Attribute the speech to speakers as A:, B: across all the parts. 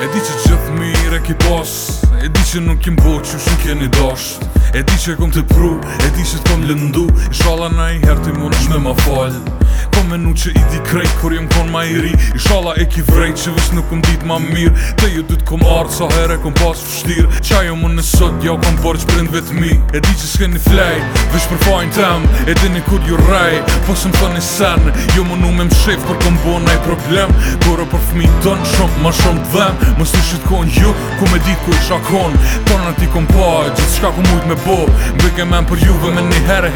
A: E di që gjithë mire ki pas E di që nuk kim bo që shumë keni dash E di që kom të pru E di që t'kom lëndu Shala na i herti, ti mund është me ma falë menu që i di krejt, kur jëm kon ma i ri I shala e ki vrej që vës nuk kom dit ma mirë Te ju dyt kom ardë sa here kom pas fështirë Qa jo më nësot, jo kom borë që brind vetë mi E di që s'ke një flej, vësh për fajnë tem E di një kur ju rej, po se më thë një sen Jo më në me më shef, kër kom bo nëj problem Kërë për fëmi tënë, shumë ma shumë të dhem Më së të shqit kon ju, ku me dit ku i shakon Tërna ti kom pa,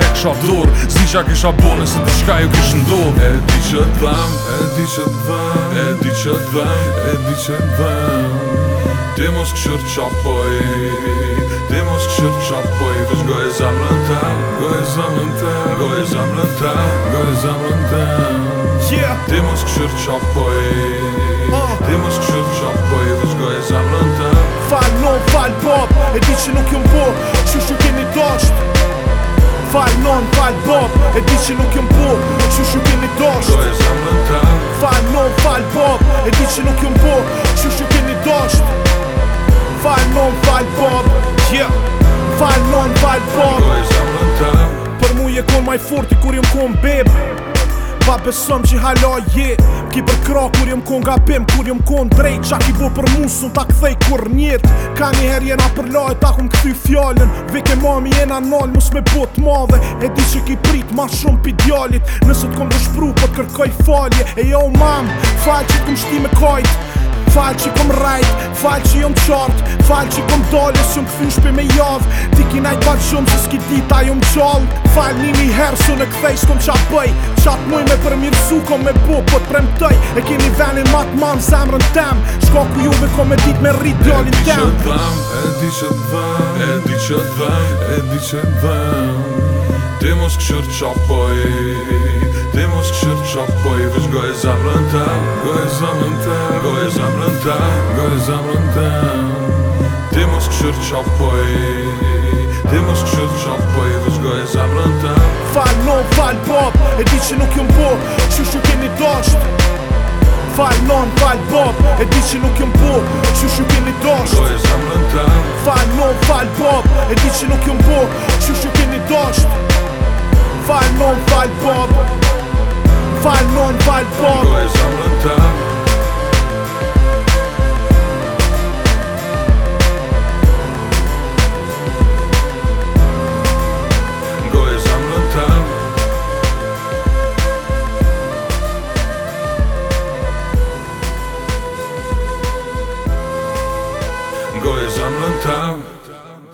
A: Zdi qa kisha bonës, në të shka ju kishë ndohë E di që të dham E di që të dham E di që të dham E di që të dham Ti mos këshër qapoj Ti mos këshër qapoj Kësh go e zamrën ta Go e zamrën ta Go e zamrën ta Go e zamrën ta Ti mos këshër qapoj uh. Ti mos këshër
B: qapoj go e zamrën ta Fal fal pop E di që nuk jom po Që shukimi doqt Fal non, fal bob, e di që nuk jëm po, që shu keni dosht Kdo e zemë në të Fal non, fal bob, e di që nuk jëm po, që shu keni dosht Fal non, fal bob, yeah Fal non, fal bob Kdo e në të Për mu je kon maj furti kur jëm kon bebe pa besëm që halo je yeah. Ki për kra kur jëm kon nga pim Kur jëm kon drejt Qa ki vo për ta k'thej kur njët Ka një her jena për laj Ta ku më këthy fjallin Veke mami jena nal Mus me bot madhe E di që ki prit ma shumë pi djallit Nësë të dëshpru Po kërkoj falje E jo mam Falj që të më shti me kajt Falë që kom rajt, falë që jom qart Falë që kom dole, së jom këthyn shpi me javë Ti kinajt balë shumë, se s'ki dita jom qall Falë nimi herë, së në kthej, s'kom qa bëj Qatë muj me përmirësu, kom me bu, po t'prem tëj E kini venin matë manë, zemrën tem Shko ku juve, kom me dit me rritë djallin tem
A: E di që t'vam, e di që t'vam E di që t'vam, e di që t'vam Ti mos këshur qa bëj Ti mos kështë qëf po i vëq goj zamrën të Goj zamrën të Goj zamrën të Goj zamrën të Ti mos kështë qëf po i Ti mos po i goj zamrën të
B: Fal non, fal pop E di që nuk jëm po Që shu keni dosht Fal non, fal pop E di që nuk jëm po Që shu keni dosht Goj
A: zamrën të
B: Fal non, fal pop E di që nuk jëm po Që shu keni dosht Fal non, fal pop Fall non val pop Noi siamo lontani
A: Noi siamo lontani Noi siamo